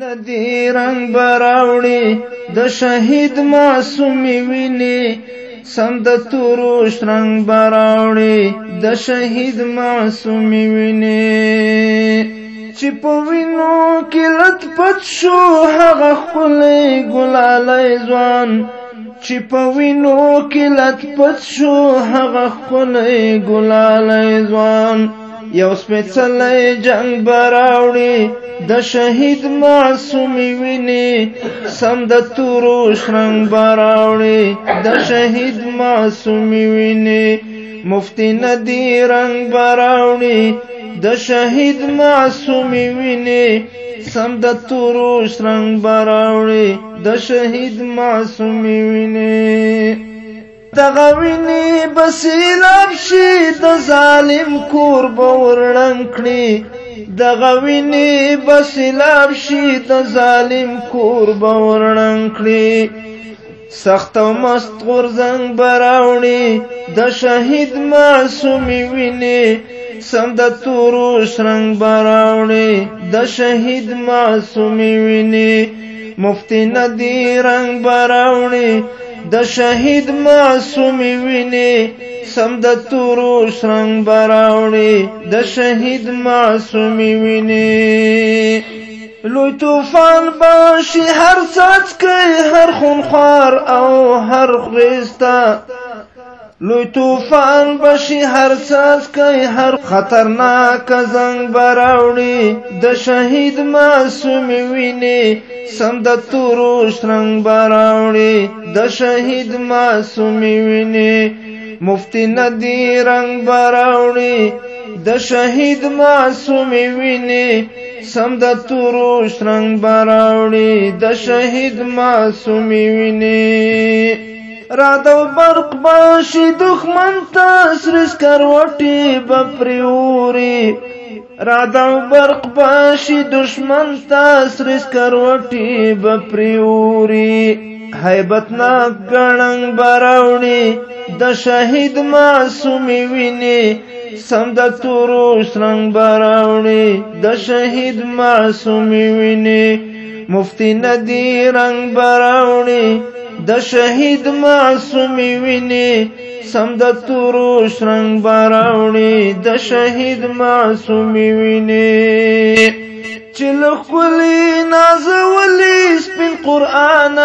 ندی رنگ براوړي د شهید معصومي ویني سم د توروش رنگ براوړي د شهید معصومي ویني چې په وینو کې لټ پټ شو هغه خلې ګلالې ځوان چې په وینو کې لټ پټ شو هغه خلې ګلالې ځوان یو سپیڅلې جنگ براوړي د شهید معصومی ویني سم د تورو شرنګ براوړي د شهید معصومی ویني مفتی ندی رنگ براوړي د شهید معصومی ویني سم د تورو شرنګ براوړي د شهید معصومی ویني دغه ویني بسیلاب شي د ظالم کور بورړنګ کړي دغه ویني بسیلاب شي د ظالم کور بورړنګ کړي سخت او مست غرزنګ براوړي د شهید معصومي ویني سم د تورو شرنګ براوړي د شهید معصومي ویني مفتی ندی رنگ براوړي د شهید معصوم ویني سم د تورو شرنګ براوړي د شهید معصوم ویني لوی طوفان باشي هر سات کوي هر خونخوار او هر خريستا لوی طوفان بشي هر ساز کوي هر خطرناک زنګ براوړي د شهید معصوم ویني سم د تورو شرنګ براوړي د شهید معصوم ویني مفتی ندی رنگ براوړي د شهید معصوم ویني سم د تورو شرنګ براوړي د شهید معصوم ویني رادو برق باشی دخمن تا سرس کروٹی بپریوری رادو برق باشی دشمن تا سرس کروٹی بپریوری حیبتناک گننگ براوڑی د شهید معصومی وینی سم د تورو سرنګ براوړي د شهید معصومی ویني مفتی ندی رنگ براوړي د شهید معصومی ویني سم د تورو شرنګ باراوني د شهید معصومی ویني چلخ کلی نازولی سپین قرآن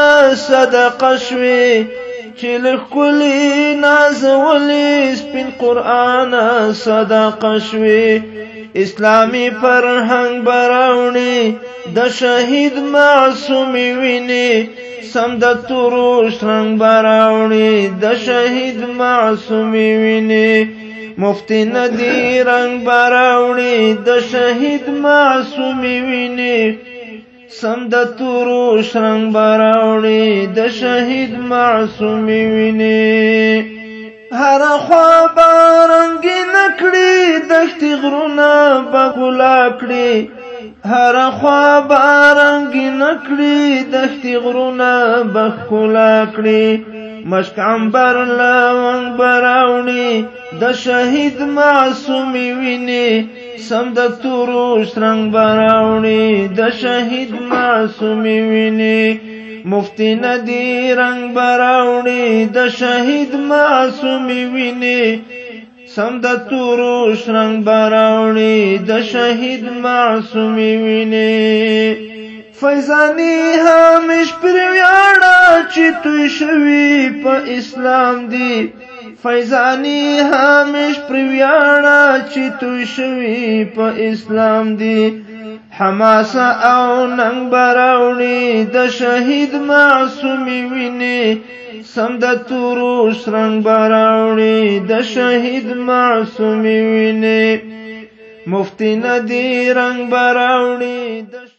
صدق شوی چلخ کلی نازولی سپین قرآن صدق شوی اسلامی فرهنګ براونی د شهید معصوم ویني سم د تروش رنگ براونی د شهید معصوم ویني مفتی ندی رنگ براونی د شهید معصوم ویني سم د تروش رنگ براونی د شهید معصوم ویني هر خوا بارنګ نکړي دښتې غرونه بغلا کړي هر خوا بارنګ نکړي دښتې غرونه بغلا کړي مشک عنبر لونګ براونی د شهید معصومی ویني سم د تورو شرنګ براونی د شهید معصومی ویني مفتی ندی رنگ براوړي د شهید معصومی ویني سم د تورو شرنګ براوړي د شهید معصومی ویني فیضانی همیش پر ویاړه چې توی شوی په اسلام دی فیضانی همیش پر ویاړه چې توی شوی په اسلام دی حماس او ننګ براوړي د شهید معصومي ویني سم د تورو شرنګ براوړي د شهید معصومي ویني مفتی ندی رنگ براوړي د